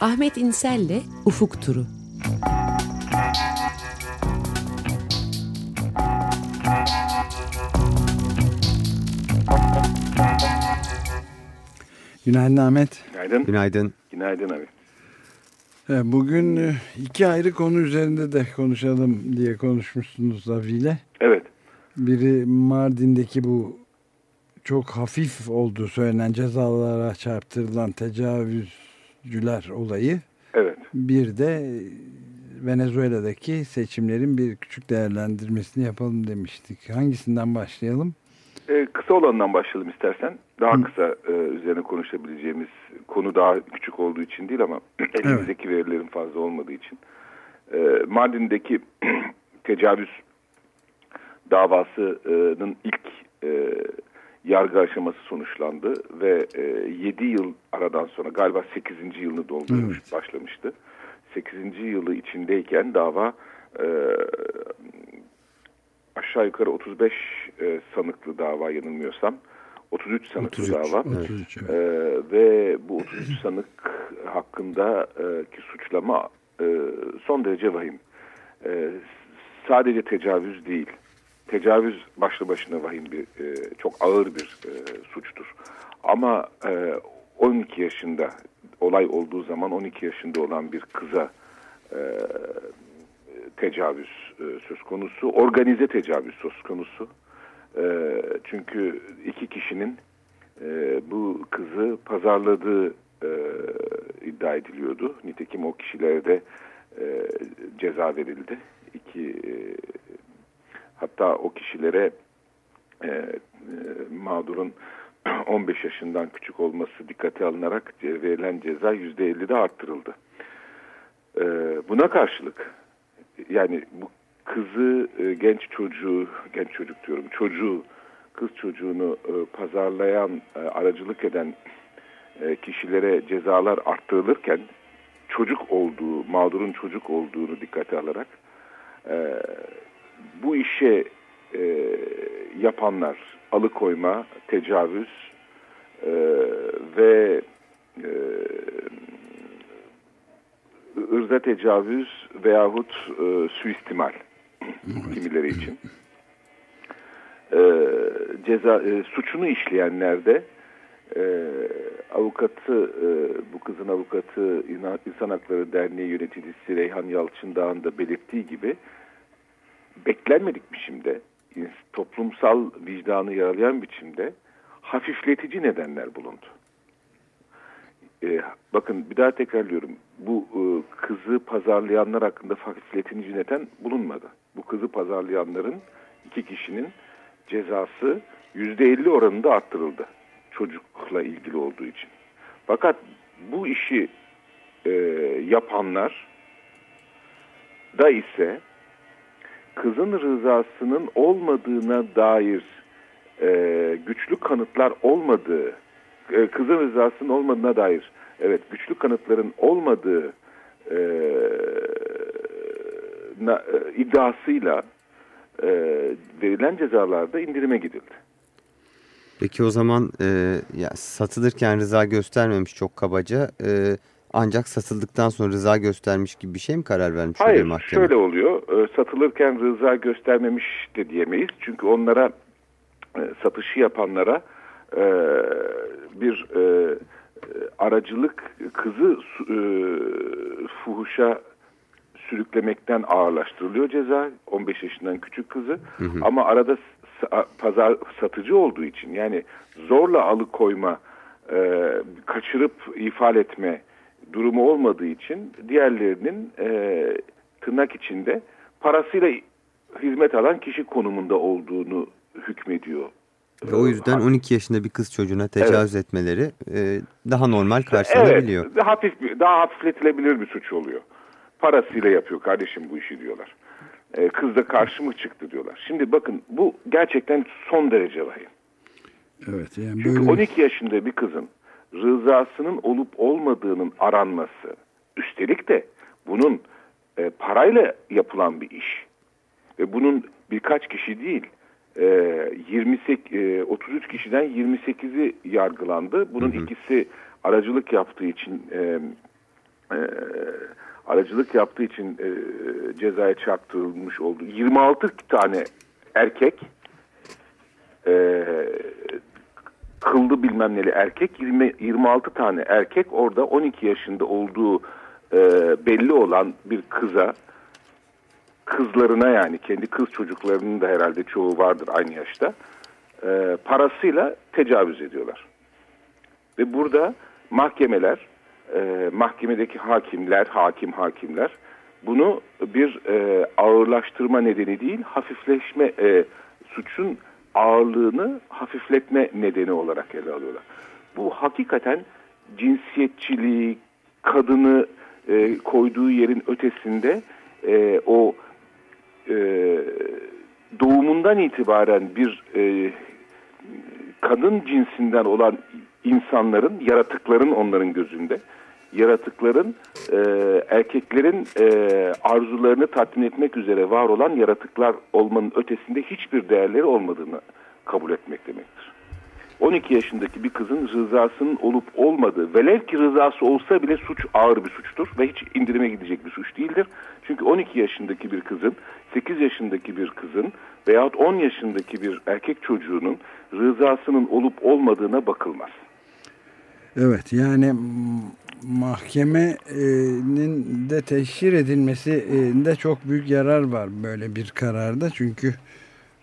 Ahmet İnsel'le Ufuk Turu. Günaydın Ahmet. Günaydın. Günaydın. Günaydın abi. Bugün e, iki ayrı konu üzerinde de konuşalım diye konuşmuşsunuz Avi'yle. Evet. Biri Mardin'deki bu çok hafif olduğu söylenen cezalara çarptırılan tecavüzcüler olayı. Evet. Bir de Venezuela'daki seçimlerin bir küçük değerlendirmesini yapalım demiştik. Hangisinden başlayalım? Ee, kısa olandan başlayalım istersen. Daha Hı. kısa e, üzerine konuşabileceğimiz konu daha küçük olduğu için değil ama elimizdeki evet. verilerin fazla olmadığı için. E, Mardin'deki tecavüz davasının ilk e, yargı aşaması sonuçlandı ve e, 7 yıl aradan sonra galiba 8. yılını doldurmuş evet. başlamıştı. 8. yılı içindeyken dava e, aşağı yukarı 35 e, sanıklı dava yanılmıyorsam. 33 sanıklı 33, dava. 33, evet. ee, ve bu 33 sanık hakkında e, ki suçlama e, son derece vahim. E, sadece tecavüz değil. Tecavüz başlı başına vahim bir, e, çok ağır bir e, suçtur. Ama e, 12 yaşında olay olduğu zaman 12 yaşında olan bir kıza e, tecavüz e, söz konusu, organize tecavüz söz konusu. E, çünkü iki kişinin e, bu kızı pazarladığı e, iddia ediliyordu. Nitekim o kişilere de e, ceza verildi. İki, e, hatta o kişilere e, e, mağdurun 15 yaşından küçük olması dikkate alınarak verilen ceza %50'de arttırıldı. E, buna karşılık yani bu kızı e, genç çocuğu genç çocuk diyorum çocuğu kız çocuğunu e, pazarlayan e, aracılık eden e, kişilere cezalar arttırılırken çocuk olduğu mağdurun çocuk olduğunu dikkate alarak e, bu işe e, yapanlar alıkoyma tecavüz e, ve e, ırza tecavüz veyahut e, suistimal kimileri için. E, ceza e, suçunu işleyenlerde e, avukatı e, bu kızın avukatı İnsan Hakları Derneği yöneticisi Reyhan Yalçındağ'ın da belirttiği gibi beklenmedik biçimde toplumsal vicdanı yaralayan biçimde hafifletici nedenler bulundu. E, bakın bir daha tekrarlıyorum. Bu e, kızı pazarlayanlar hakkında hafifletici neden bulunmadı. Bu kızı pazarlayanların iki kişinin cezası yüzde elli oranında arttırıldı. Çocukla ilgili olduğu için. Fakat bu işi e, yapanlar da ise kızın rızasının olmadığına dair e, güçlü kanıtlar olmadığı e, kızın rızasının olmadığına dair evet güçlü kanıtların olmadığı e, na, e, iddiasıyla e, verilen cezalarda indirime gidildi. Peki o zaman e, ya satılırken rıza göstermemiş çok kabaca e, ancak satıldıktan sonra rıza göstermiş gibi bir şey mi karar vermiş Hayır mahkeme? şöyle oluyor e, satılırken rıza göstermemiş de diyemeyiz çünkü onlara e, satışı yapanlara e, bir e, aracılık kızı fuhuşa sürüklemekten ağırlaştırılıyor ceza 15 yaşından küçük kızı hı hı. ama arada pazar satıcı olduğu için yani zorla alıkoyma e, kaçırıp ifade etme durumu olmadığı için diğerlerinin e, tırnak içinde parasıyla hizmet alan kişi konumunda olduğunu hükmediyor ve o yüzden 12 yaşında bir kız çocuğuna tecavüz evet. etmeleri e, daha normal karşılanabiliyor. Evet, hafif, daha hafifletilebilir bir suç oluyor. Parasıyla yapıyor kardeşim bu işi diyorlar. E, kız da karşı çıktı diyorlar. Şimdi bakın bu gerçekten son derece vahim. Evet, yani Çünkü böyle... 12 yaşında bir kızın rızasının olup olmadığının aranması, üstelik de bunun e, parayla yapılan bir iş ve bunun birkaç kişi değil, 28 e, 33 e, kişiden 28'i yargılandı. Bunun hı hı. ikisi aracılık yaptığı için e, e, aracılık yaptığı için e, cezaya çarptırılmış oldu. 26 tane erkek e, kıldı bilmem neli erkek 20, 26 tane erkek orada 12 yaşında olduğu e, belli olan bir kıza kızlarına yani kendi kız çocuklarının da herhalde çoğu vardır aynı yaşta e, parasıyla tecavüz ediyorlar. Ve burada mahkemeler e, mahkemedeki hakimler hakim hakimler bunu bir e, ağırlaştırma nedeni değil hafifleşme e, suçun ağırlığını hafifletme nedeni olarak ele alıyorlar. Bu hakikaten cinsiyetçiliği, kadını e, koyduğu yerin ötesinde e, o e, doğumundan itibaren bir e, kadın cinsinden olan insanların, yaratıkların onların gözünde, yaratıkların e, erkeklerin e, arzularını tatmin etmek üzere var olan yaratıklar olmanın ötesinde hiçbir değerleri olmadığını kabul etmek demektir. 12 yaşındaki bir kızın rızasının olup olmadığı, velev ki rızası olsa bile suç ağır bir suçtur ve hiç indirime gidecek bir suç değildir. Çünkü 12 yaşındaki bir kızın, 8 yaşındaki bir kızın veyahut 10 yaşındaki bir erkek çocuğunun rızasının olup olmadığına bakılmaz. Evet yani mahkemenin de teşhir edilmesinde çok büyük yarar var böyle bir kararda. Çünkü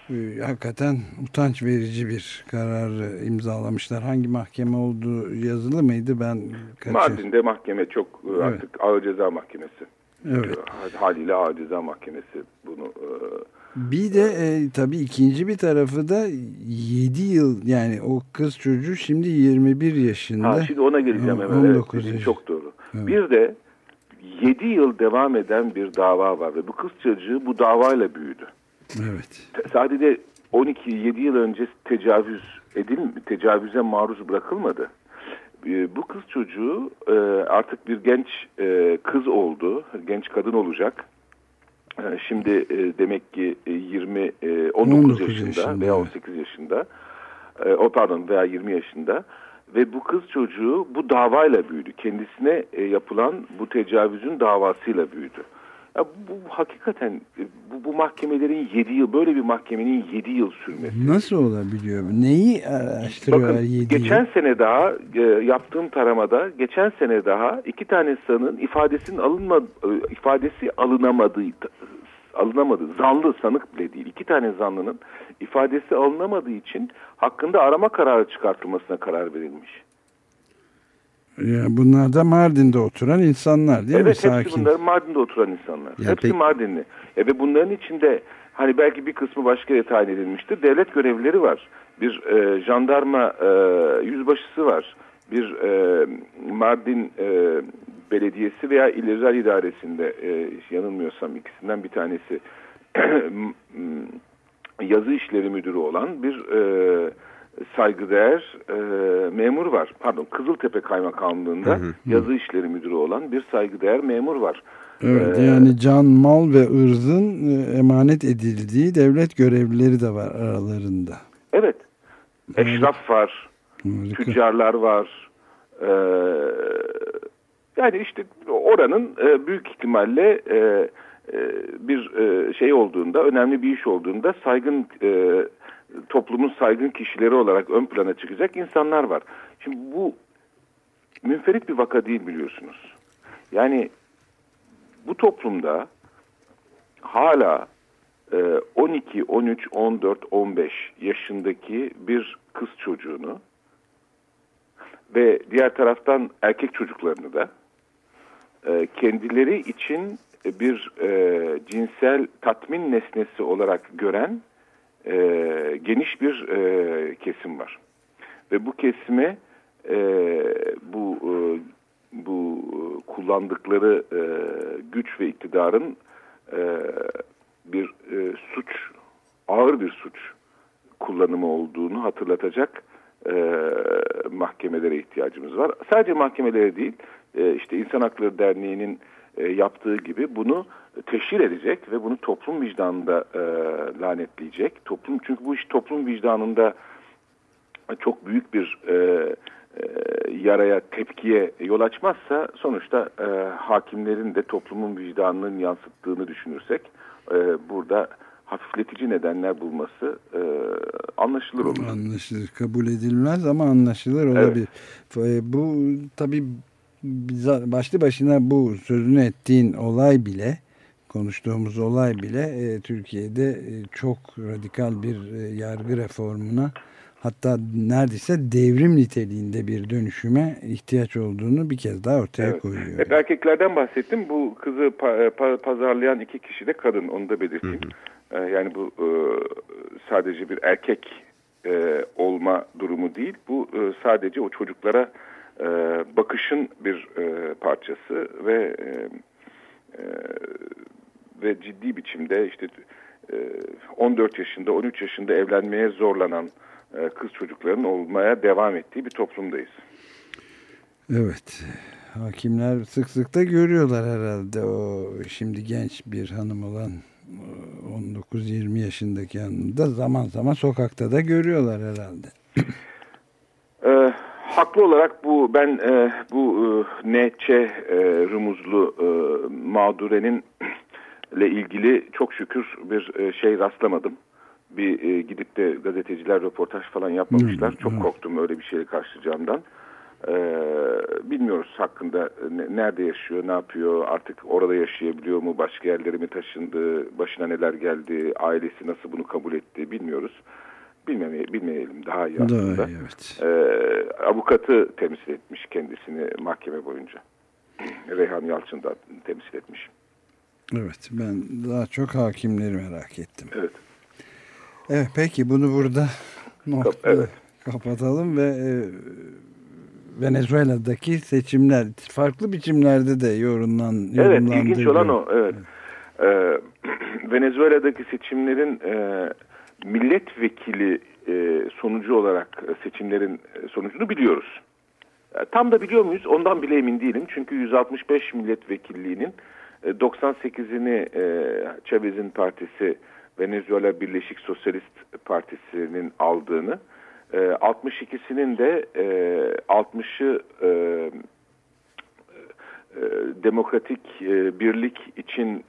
e, hakikaten utanç verici bir karar imzalamışlar. Hangi mahkeme olduğu yazılı mıydı? Ben kaçır. Mardin'de mahkeme çok e, evet. artık ağır ceza mahkemesi. Evet. E, haliyle ağır ceza mahkemesi bunu bir de e, tabii ikinci bir tarafı da 7 yıl yani o kız çocuğu şimdi 21 yaşında. Ha, şimdi ona geleceğim hemen. 19 evet, çok doğru. Evet. Bir de 7 yıl devam eden bir dava var ve bu kız çocuğu bu davayla büyüdü. Evet. Sadece 12-7 yıl önce tecavüz edil tecavüze maruz bırakılmadı. E, bu kız çocuğu e, artık bir genç e, kız oldu, genç kadın olacak ee, şimdi e, demek ki 20 e, 19, 19 yaşında, yaşında veya 18 yaşında e, o pardon veya 20 yaşında ve bu kız çocuğu bu davayla büyüdü. Kendisine e, yapılan bu tecavüzün davasıyla büyüdü. Bu hakikaten e, bu, bu mahkemelerin 7 yıl böyle bir mahkemenin 7 yıl sürmesi. Nasıl olabiliyor? Neyi araştırıyorlar Bakın, 7 geçen yıl? sene daha e, yaptığım taramada geçen sene daha iki tane sanığın ifadesinin alınma e, ifadesi alınamadığı alınamadı. Zanlı sanık bile değil. İki tane zanlının ifadesi alınamadığı için hakkında arama kararı çıkartılmasına karar verilmiş. Yani bunlar da Mardin'de oturan insanlar değil evet, mi? Evet hepsi bunlar Mardin'de oturan insanlar. Ya hepsi peki... Mardinli. E ve bunların içinde hani belki bir kısmı başka yere tayin edilmiştir. Devlet görevlileri var. Bir e, jandarma e, yüzbaşısı var. Bir e, Mardin e, Belediyesi veya İl Özel İdaresi'nde e, yanılmıyorsam ikisinden bir tanesi yazı işleri müdürü olan bir e, saygıdeğer e, memur var. Pardon Kızıltepe Kaymakamlığı'nda hı hı. yazı işleri müdürü olan bir saygıdeğer memur var. Evet ee, yani can, mal ve ırzın e, emanet edildiği devlet görevlileri de var aralarında. Evet. Eşraf var. Harika. Tüccarlar var. Ee, yani işte oranın e, büyük ihtimalle e, e, bir e, şey olduğunda, önemli bir iş olduğunda saygın e, toplumun saygın kişileri olarak ön plana çıkacak insanlar var. Şimdi bu münferit bir vaka değil biliyorsunuz. Yani bu toplumda hala 12, 13, 14, 15 yaşındaki bir kız çocuğunu ve diğer taraftan erkek çocuklarını da e, kendileri için bir e, cinsel tatmin nesnesi olarak gören e, geniş bir e, kesim var. Ve bu kesime e, bu e, bu kullandıkları e, güç ve iktidarın e, bir e, suç, ağır bir suç kullanımı olduğunu hatırlatacak e, mahkemelere ihtiyacımız var. Sadece mahkemelere değil, e, işte İnsan Hakları Derneği'nin e, yaptığı gibi bunu teşhir edecek ve bunu toplum vicdanında e, lanetleyecek. Toplum çünkü bu iş toplum vicdanında çok büyük bir e, e, yaraya, tepkiye yol açmazsa sonuçta e, hakimlerin de toplumun vicdanının yansıttığını düşünürsek e, burada hafifletici nedenler bulması e, anlaşılır olur. Anlaşılır. Kabul edilmez ama anlaşılır olabilir. Evet. Bu tabii başlı başına bu sözünü ettiğin olay bile konuştuğumuz olay bile e, Türkiye'de e, çok radikal bir e, yargı reformuna hatta neredeyse devrim niteliğinde bir dönüşüme ihtiyaç olduğunu bir kez daha ortaya evet. koyuyor. Hep erkeklerden bahsettim. Bu kızı pa pa pazarlayan iki kişi de kadın. Onu da belirteyim. Hı hı. E, yani bu e, sadece bir erkek e, olma durumu değil. Bu e, sadece o çocuklara e, bakışın bir e, parçası ve e, e, ve ciddi biçimde işte 14 e, yaşında 13 yaşında evlenmeye zorlanan e, kız çocukların olmaya devam ettiği bir toplumdayız. Evet. Hakimler sık sık da görüyorlar herhalde o şimdi genç bir hanım olan 19-20 yaşındaki hanımı da zaman zaman sokakta da görüyorlar herhalde. e, haklı olarak bu ben e, bu e, NÇ e, rumuzlu e, mağdurenin ile ilgili çok şükür bir e, şey rastlamadım. Bir e, gidip de gazeteciler röportaj falan yapmamışlar. Hmm, çok korktum öyle bir şeyle karşılayacağımdan. Ee, bilmiyoruz hakkında ne, nerede yaşıyor, ne yapıyor, artık orada yaşayabiliyor mu, başka yerlere mi taşındı, başına neler geldi, ailesi nasıl bunu kabul etti bilmiyoruz. Bilmemeye, bilmeyelim daha iyi aslında. Daha iyi, evet. Ee, avukatı temsil etmiş kendisini mahkeme boyunca. Reyhan Yalçın da temsil etmiş. Evet ben daha çok hakimleri merak ettim. Evet. Evet peki bunu burada nokta evet. kapatalım ve e, Venezuela'daki seçimler farklı biçimlerde de yorumlan Evet ilginç olan o evet. evet. Ee, Venezuela'daki seçimlerin e, milletvekili e, sonucu olarak seçimlerin e, sonucunu biliyoruz. E, tam da biliyor muyuz ondan bile emin değilim. Çünkü 165 milletvekilliğinin 98'ini e, Chavez'in partisi Venezuela Birleşik Sosyalist Partisi'nin aldığını, 62'sinin de 60'ı demokratik birlik için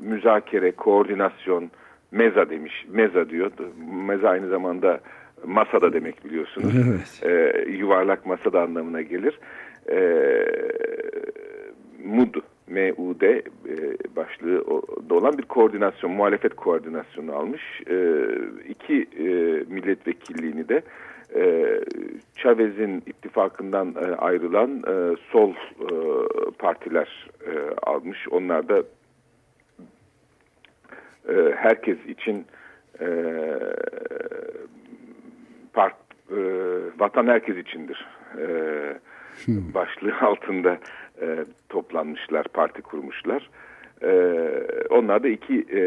müzakere, koordinasyon, meza demiş. Meza diyor. Meza aynı zamanda masada demek biliyorsunuz. Evet. yuvarlak masada anlamına gelir. MUD MUD e, başlığı olan bir koordinasyon, muhalefet koordinasyonu almış. E, iki e, milletvekilliğini de e, Chavez'in ittifakından e, ayrılan e, sol e, partiler e, almış. Onlar da e, herkes için e, part, e, vatan herkes içindir. E, başlığı altında e, toplanmışlar, parti kurmuşlar. E, onlar da iki e,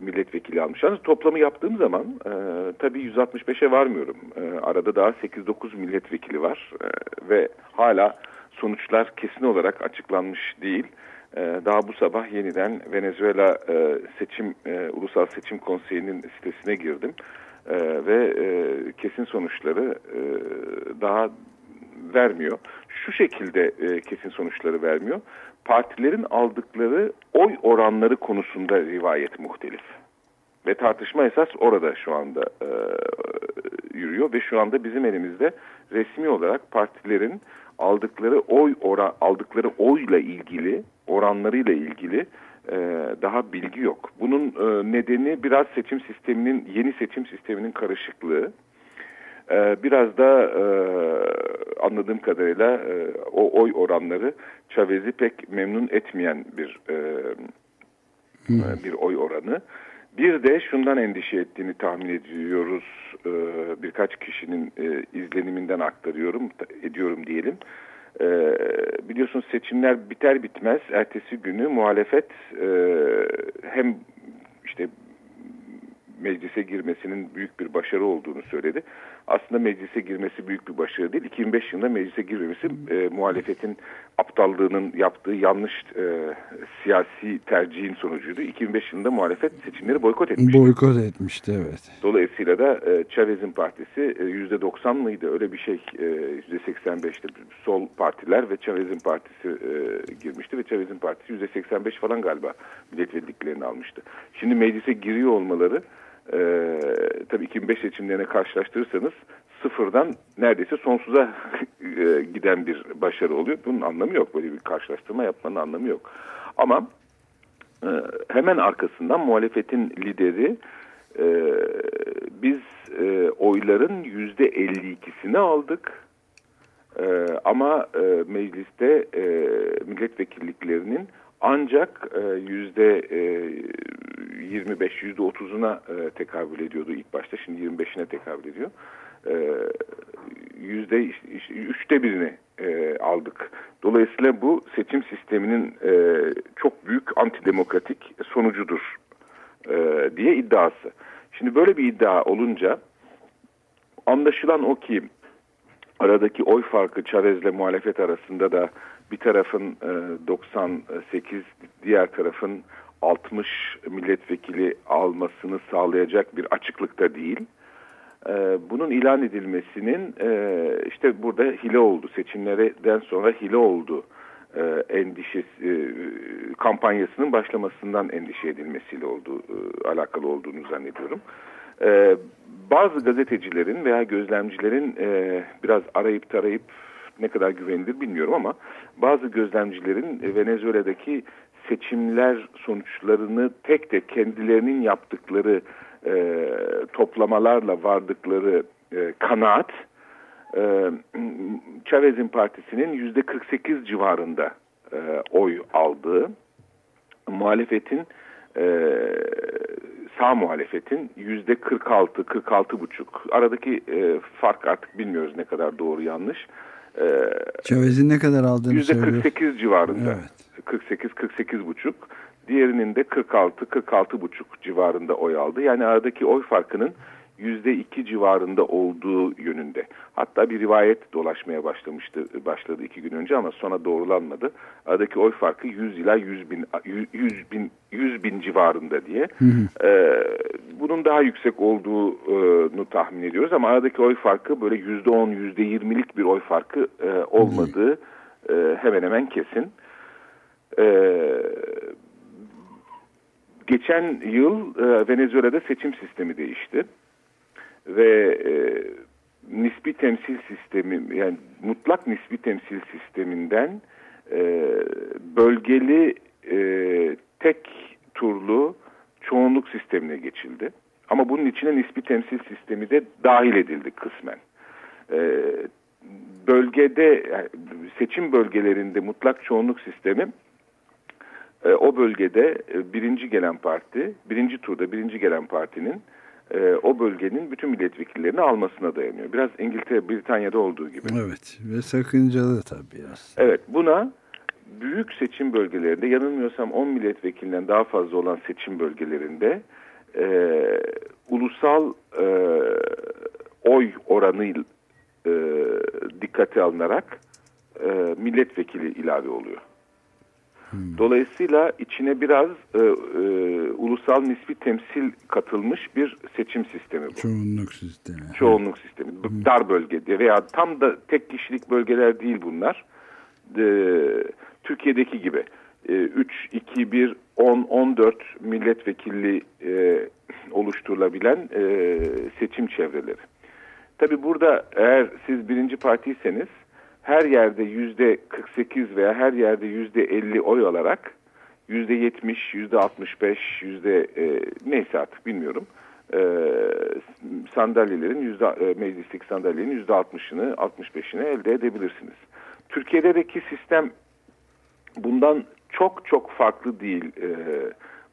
milletvekili almışlar. Toplamı yaptığım zaman e, tabii 165'e varmıyorum. E, arada daha 8-9 milletvekili var e, ve hala sonuçlar kesin olarak açıklanmış değil. E, daha bu sabah yeniden Venezuela e, seçim e, Ulusal Seçim Konseyi'nin sitesine girdim. Ve kesin sonuçları daha vermiyor. Şu şekilde e, kesin sonuçları vermiyor. Partilerin aldıkları oy oranları konusunda rivayet muhtelif. Ve tartışma esas orada şu anda e, yürüyor ve şu anda bizim elimizde resmi olarak partilerin aldıkları oy oran aldıkları oyla ilgili oranlarıyla ilgili e, daha bilgi yok. Bunun e, nedeni biraz seçim sisteminin yeni seçim sisteminin karışıklığı. Ee, biraz da e, anladığım kadarıyla e, o oy oranları Chavez'i pek memnun etmeyen bir e, bir oy oranı. Bir de şundan endişe ettiğini tahmin ediyoruz. birkaç kişinin izleniminden aktarıyorum, ediyorum diyelim. biliyorsunuz seçimler biter bitmez ertesi günü muhalefet hem işte meclise girmesinin büyük bir başarı olduğunu söyledi. aslında meclise girmesi büyük bir başarı değil. 2005 yılında meclise girmemesi e, muhalefetin aptallığının yaptığı yanlış e, siyasi tercihin sonucuydu. 2005 yılında muhalefet seçimleri boykot etmişti. Boykot etmişti evet. Dolayısıyla da e, Chavez'in partisi e, %90 mıydı öyle bir şey e, %85'te sol partiler ve Chavez'in partisi e, girmişti ve Chavez'in partisi %85 falan galiba milletvekilliklerini almıştı. Şimdi meclise giriyor olmaları e, tabii 2005 seçimlerine karşılaştırırsanız sıfırdan neredeyse sonsuza e, giden bir başarı oluyor. Bunun anlamı yok. Böyle bir karşılaştırma yapmanın anlamı yok. Ama e, hemen arkasından muhalefetin lideri e, biz e, oyların yüzde 52'sini aldık. E, ama e, mecliste e, milletvekilliklerinin ancak yüzde 25, yüzde 30'una tekabül ediyordu ilk başta. Şimdi 25'ine tekabül ediyor. Yüzde üçte birini aldık. Dolayısıyla bu seçim sisteminin çok büyük antidemokratik sonucudur diye iddiası. Şimdi böyle bir iddia olunca anlaşılan o ki aradaki oy farkı Chavez'le muhalefet arasında da bir tarafın 98, e, diğer tarafın 60 milletvekili almasını sağlayacak bir açıklıkta değil. E, bunun ilan edilmesinin e, işte burada hile oldu, seçimlerden sonra hile oldu endişesi, kampanyasının başlamasından endişe edilmesiyle olduğu, alakalı olduğunu zannediyorum. Bazı gazetecilerin veya gözlemcilerin biraz arayıp tarayıp ne kadar güvenilir bilmiyorum ama bazı gözlemcilerin e, Venezuela'daki seçimler sonuçlarını tek tek kendilerinin yaptıkları e, toplamalarla vardıkları e, kanaat e, Chavez'in partisinin yüzde 48 civarında e, oy aldığı muhalefetin e, sağ muhalefetin yüzde 46 46 buçuk aradaki e, fark artık bilmiyoruz ne kadar doğru yanlış ee, Chavez'in ne kadar aldığını %48 söylüyor. civarında. Evet. 48 48 buçuk. Diğerinin de 46 46 buçuk civarında oy aldı. Yani aradaki oy farkının yüzde iki civarında olduğu yönünde. Hatta bir rivayet dolaşmaya başlamıştı, başladı iki gün önce ama sonra doğrulanmadı. Aradaki oy farkı 100 ila 100 bin, 100 bin, 100 bin civarında diye. Hı hı. Ee, bunun daha yüksek olduğunu tahmin ediyoruz ama aradaki oy farkı böyle yüzde 10, yüzde 20'lik bir oy farkı e, olmadığı e, hemen hemen kesin. Evet geçen yıl e, Venezuela'da seçim sistemi değişti ve e, nispi temsil sistemi yani mutlak nispi temsil sisteminden e, bölgeli e, tek turlu çoğunluk sistemine geçildi. Ama bunun içine nispi temsil sistemi de dahil edildi kısmen. E, bölgede seçim bölgelerinde mutlak çoğunluk sistemi e, o bölgede e, birinci gelen parti, birinci turda birinci gelen partinin e, o bölgenin bütün milletvekillerini almasına dayanıyor. Biraz İngiltere, Britanya'da olduğu gibi. Evet ve sakıncalı tabii aslında. Evet buna büyük seçim bölgelerinde yanılmıyorsam 10 milletvekilinden daha fazla olan seçim bölgelerinde e, ulusal e, oy oranı e, dikkate alınarak e, milletvekili ilave oluyor. Hmm. Dolayısıyla içine biraz e, e, ulusal nispi temsil katılmış bir seçim sistemi bu. Çoğunluk sistemi. Çoğunluk sistemi. Hmm. Dar bölgede veya tam da tek kişilik bölgeler değil bunlar. E, Türkiye'deki gibi e, 3, 2, 1, 10, 14 milletvekilli e, oluşturulabilen e, seçim çevreleri. Tabi burada eğer siz birinci partiyseniz her yerde yüzde 48 veya her yerde yüzde 50 oy alarak yüzde 70, yüzde 65, yüzde e, neyse artık bilmiyorum e, sandalyelerin yüzde e, meclisteki sandalyelerin yüzde 60'ını 65'ini elde edebilirsiniz. Türkiye'deki sistem bundan çok çok farklı değil e,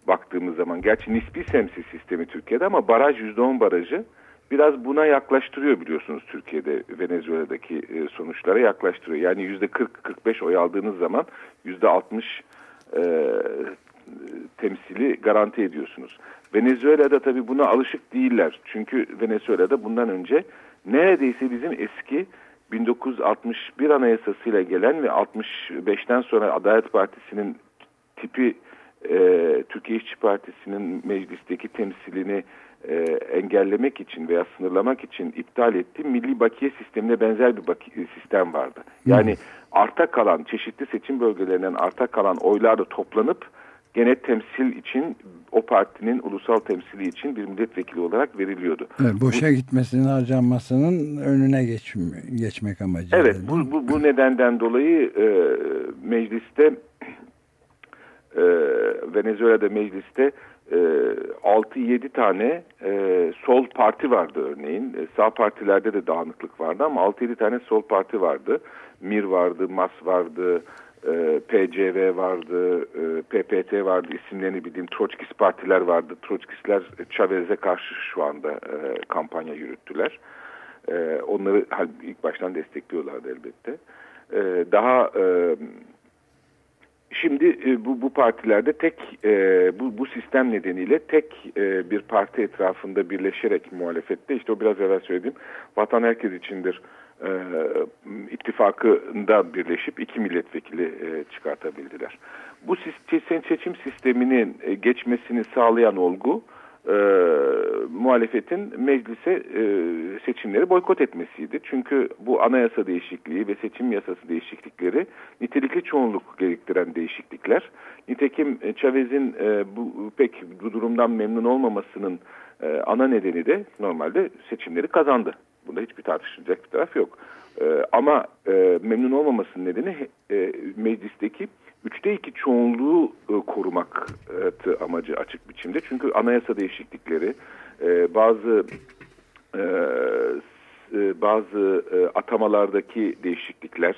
baktığımız zaman. Gerçi nispi semsi sistemi Türkiye'de ama baraj yüzde 10 barajı biraz buna yaklaştırıyor biliyorsunuz Türkiye'de Venezuela'daki e, sonuçlara yaklaştırıyor. Yani yüzde 40-45 oy aldığınız zaman yüzde 60 e, temsili garanti ediyorsunuz. Venezuela'da tabii buna alışık değiller. Çünkü Venezuela'da bundan önce neredeyse bizim eski 1961 anayasasıyla gelen ve 65'ten sonra Adalet Partisi'nin tipi e, Türkiye İşçi Partisi'nin meclisteki temsilini e, engellemek için veya sınırlamak için iptal ettiği milli bakiye sistemine benzer bir bakiye, sistem vardı. Yani arta kalan çeşitli seçim bölgelerinden arta kalan oylar da toplanıp gene temsil için o partinin ulusal temsili için bir milletvekili olarak veriliyordu. Evet, boşa gitmesinin harcanmasının önüne geç, geçmek amacıyla. Evet bu, bu, bu nedenden dolayı e, mecliste e, Venezuela'da mecliste e, 6-7 tane e, sol parti vardı örneğin. E, sağ partilerde de dağınıklık vardı ama 6-7 tane sol parti vardı. MIR vardı, MAS vardı, e, PCV vardı, e, PPT vardı, isimlerini bildiğim Troçkist partiler vardı. Troçkistler Chavez'e karşı şu anda e, kampanya yürüttüler. E, onları ilk baştan destekliyorlardı elbette. E, daha e, Şimdi e, bu, bu partilerde tek e, bu, bu sistem nedeniyle tek e, bir parti etrafında birleşerek muhalefette işte o biraz evvel söylediğim vatan herkes içindir e, ittifakında birleşip iki milletvekili e, çıkartabildiler. Bu seçim, sisteminin e, geçmesini sağlayan olgu e, muhalefetin meclise e, seçimleri boykot etmesiydi. Çünkü bu anayasa değişikliği ve seçim yasası değişiklikleri nitelikli çoğunluk gerektiren değişiklikler. Nitekim e, Chavez'in e, bu pek bu durumdan memnun olmamasının e, ana nedeni de normalde seçimleri kazandı. Bunda hiçbir tartışılacak bir taraf yok. E, ama e, memnun olmamasının nedeni e, meclisteki üçte iki çoğunluğu e, korumak e, amacı açık biçimde. Çünkü anayasa değişiklikleri, e, bazı bazı atamalardaki değişiklikler,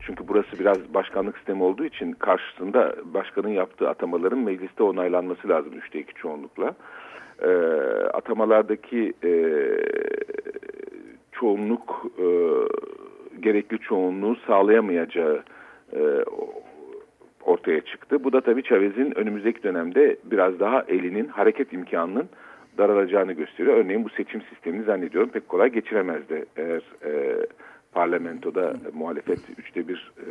çünkü burası biraz başkanlık sistemi olduğu için karşısında başkanın yaptığı atamaların mecliste onaylanması lazım üçte iki çoğunlukla. E, atamalardaki e, çoğunluk e, gerekli çoğunluğu sağlayamayacağı e, ortaya çıktı. Bu da tabii Chavez'in önümüzdeki dönemde biraz daha elinin hareket imkanının daralacağını gösteriyor. Örneğin bu seçim sistemini zannediyorum pek kolay geçiremezdi eğer e, parlamentoda e, muhalefet üçte bir e,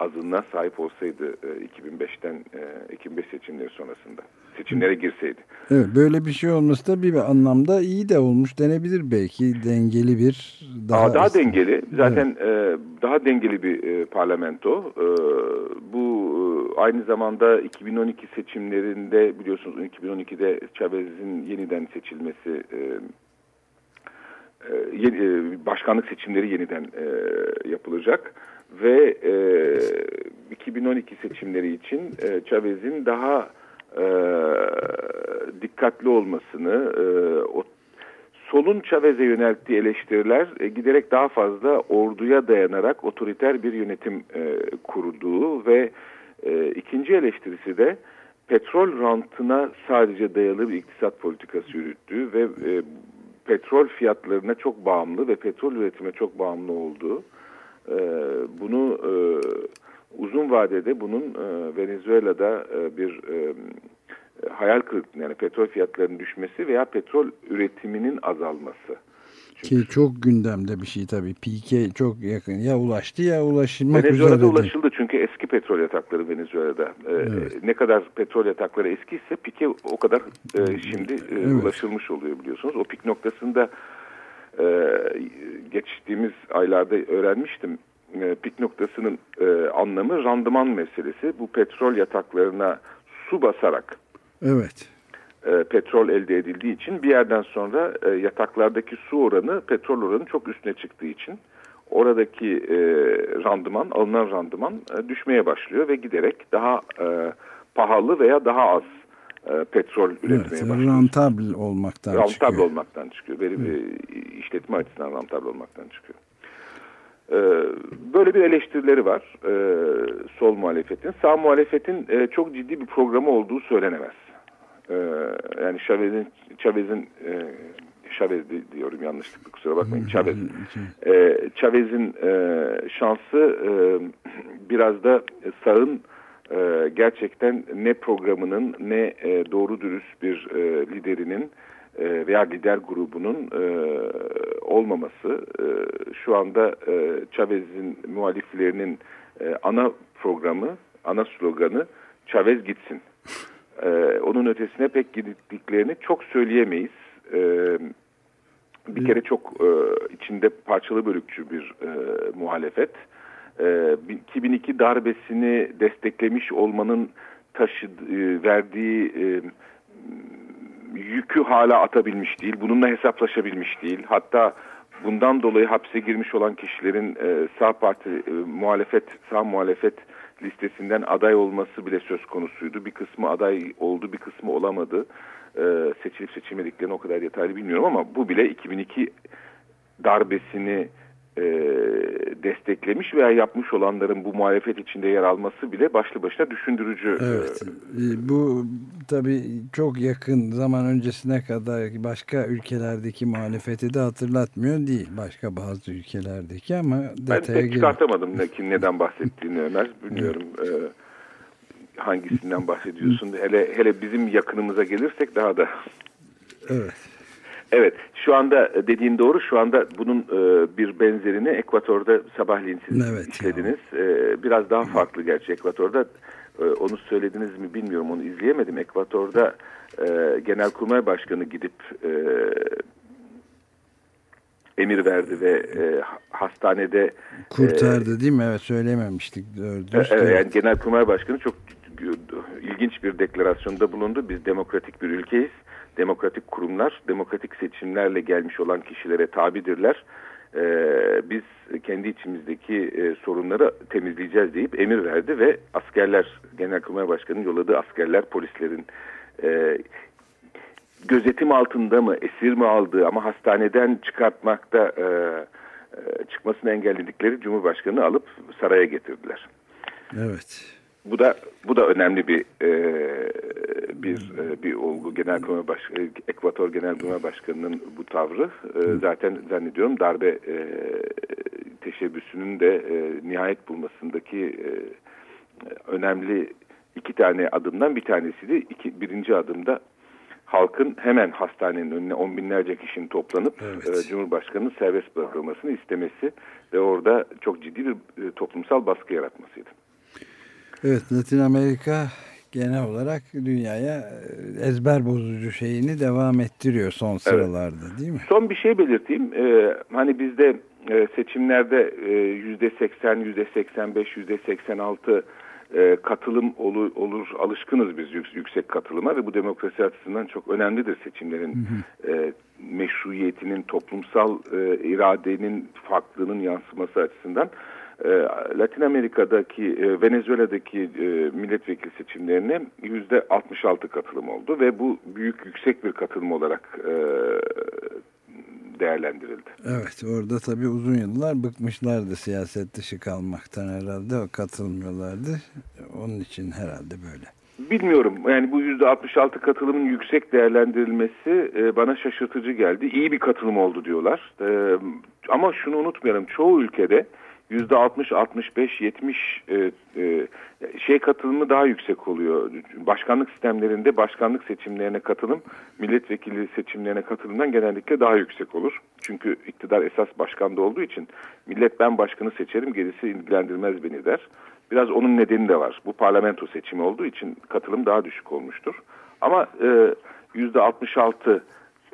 azınlığa sahip olsaydı e, 2005'ten e, 2005 seçimleri sonrasında seçimlere girseydi. Evet böyle bir şey olması da bir anlamda iyi de olmuş denebilir belki dengeli bir daha Aa, daha dengeli zaten evet. e, daha dengeli bir e, parlamento e, bu aynı zamanda 2012 seçimlerinde biliyorsunuz 2012'de Chavez'in yeniden seçilmesi e, e, e, başkanlık seçimleri yeniden e, yapılacak. Ve 2012 seçimleri için Chavez'in daha dikkatli olmasını, o solun Chavez'e yönelttiği eleştiriler giderek daha fazla orduya dayanarak otoriter bir yönetim kurduğu ve ikinci eleştirisi de petrol rantına sadece dayalı bir iktisat politikası yürüttüğü ve petrol fiyatlarına çok bağımlı ve petrol üretime çok bağımlı olduğu e, bunu e, uzun vadede bunun e, Venezuela'da e, bir e, hayal kırıklığı yani petrol fiyatlarının düşmesi veya petrol üretiminin azalması. Ki çok gündemde bir şey tabii. Pike çok yakın. Ya ulaştı ya ulaşılmak Venezuela'da üzere. ulaşıldı çünkü eski petrol yatakları Venezuela'da. Ee, evet. Ne kadar petrol yatakları eskiyse pike o kadar e, şimdi e, evet. ulaşılmış oluyor biliyorsunuz. O pik noktasında e, geçtiğimiz aylarda öğrenmiştim. E, pik noktasının e, anlamı randıman meselesi. Bu petrol yataklarına su basarak Evet e, petrol elde edildiği için bir yerden sonra e, yataklardaki su oranı petrol oranı çok üstüne çıktığı için oradaki e, randıman, alınan randıman e, düşmeye başlıyor ve giderek daha e, pahalı veya daha az e, petrol üretmeye evet, başlıyor. Rantabil olmaktan rantabil çıkıyor. Rantabil olmaktan çıkıyor. Veri, evet. e, işletme açısından rantabil olmaktan çıkıyor. E, böyle bir eleştirileri var e, sol muhalefetin. Sağ muhalefetin e, çok ciddi bir programı olduğu söylenemez. Ee, yani Chavez'in Chavez'in e, Chavez diyorum yanlışlıkla kusura bakmayın Chavez. E, Chavez'in e, şansı e, biraz da sağın e, gerçekten ne programının ne e, doğru dürüst bir e, liderinin e, veya lider grubunun e, olmaması e, şu anda e, Chavez'in muhaliflerinin e, ana programı, ana sloganı Chavez gitsin. E, onun ötesine pek gittiklerini çok söyleyemeyiz. E, bir kere çok e, içinde parçalı bölükçü bir e, muhalefet. E, 2002 darbesini desteklemiş olmanın taşı e, verdiği e, yükü hala atabilmiş değil. Bununla hesaplaşabilmiş değil. Hatta bundan dolayı hapse girmiş olan kişilerin e, sağ parti e, muhalefet sağ muhalefet listesinden aday olması bile söz konusuydu. Bir kısmı aday oldu, bir kısmı olamadı. E, seçilip seçilmediklerini o kadar detaylı bilmiyorum ama bu bile 2002 darbesini e, desteklemiş veya yapmış olanların bu muhalefet içinde yer alması bile başlı başına düşündürücü. E, evet. E, bu tabii çok yakın zaman öncesine kadar başka ülkelerdeki muhalefeti de hatırlatmıyor değil. Başka bazı ülkelerdeki ama detaya Ben çıkartamadım ne, ki neden bahsettiğini Ömer. Bilmiyorum. e, hangisinden bahsediyorsun? Hele hele bizim yakınımıza gelirsek daha da. Evet. Evet, şu anda dediğin doğru. Şu anda bunun e, bir benzerini Ekvator'da sabahleyin siz evet, işlediniz. E, biraz daha farklı gerçi Ekvator'da. E, onu söylediniz mi bilmiyorum, onu izleyemedim. Ekvator'da e, Genelkurmay Başkanı gidip e, emir verdi ve e, hastanede... Kurtardı e, değil mi? Evet, söylememiştik. Evet, yani Genelkurmay Başkanı çok ilginç bir deklarasyonda bulundu. Biz demokratik bir ülkeyiz demokratik kurumlar demokratik seçimlerle gelmiş olan kişilere tabidirler. Ee, biz kendi içimizdeki e, sorunları temizleyeceğiz deyip emir verdi ve askerler, Genelkurmay Başkanı'nın yolladığı askerler, polislerin e, gözetim altında mı, esir mi aldığı ama hastaneden çıkartmakta e, e, çıkmasını engelledikleri Cumhurbaşkanı'nı alıp saraya getirdiler. Evet. Bu da bu da önemli bir e, bir e, bir olgu. Genelkurmay Baş e, Ekvator Genelkurmay Başkanı'nın bu tavrı e, zaten zannediyorum darbe teşebbüsünün de nihayet bulmasındaki önemli iki tane adımdan bir tanesi de iki, birinci adımda halkın hemen hastanenin önüne on binlerce kişinin toplanıp evet. e, Cumhurbaşkanı'nın serbest bırakılmasını istemesi ve orada çok ciddi bir e, toplumsal baskı yaratmasıydı. Evet Latin Amerika genel olarak dünyaya e, ezber bozucu şeyini devam ettiriyor son sıralarda evet. değil mi? Son bir şey belirteyim. Ee, hani bizde e, seçimlerde yüzde seksen, yüzde seksen beş, yüzde seksen altı e, katılım olur, olur alışkınız biz yüksek katılıma ve bu demokrasi açısından çok önemlidir seçimlerin hı hı. E, meşruiyetinin toplumsal e, iradenin farklılığının yansıması açısından. E, Latin Amerika'daki, e, Venezuela'daki e, milletvekili seçimlerine yüzde 66 katılım oldu ve bu büyük yüksek bir katılım olarak değerlendirildi. Evet orada tabii uzun yıllar bıkmışlardı siyaset dışı kalmaktan herhalde katılmıyorlardı. Onun için herhalde böyle. Bilmiyorum yani bu yüzde 66 katılımın yüksek değerlendirilmesi bana şaşırtıcı geldi. İyi bir katılım oldu diyorlar. ama şunu unutmayalım çoğu ülkede yüzde 60, 65, 70 e, e, şey katılımı daha yüksek oluyor. Başkanlık sistemlerinde başkanlık seçimlerine katılım, milletvekili seçimlerine katılımdan genellikle daha yüksek olur. Çünkü iktidar esas başkanda olduğu için millet ben başkanı seçerim gerisi ilgilendirmez beni der. Biraz onun nedeni de var. Bu parlamento seçimi olduğu için katılım daha düşük olmuştur. Ama e, yüzde 66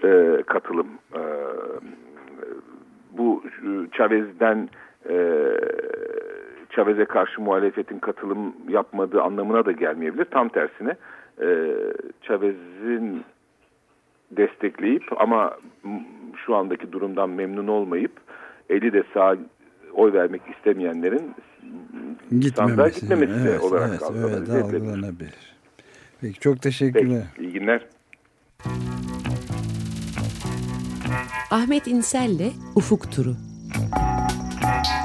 e, katılım e, bu Chavez'den e, Chavez'e karşı muhalefetin katılım yapmadığı anlamına da gelmeyebilir. Tam tersine e, Chavez'in destekleyip ama şu andaki durumdan memnun olmayıp eli de sağ oy vermek istemeyenlerin sandığa gitmemesi evet, olarak evet, algılanabilir. Peki çok teşekkürler. Peki, iyi günler. Ahmet İnsel'le Ufuk Turu. Thank you.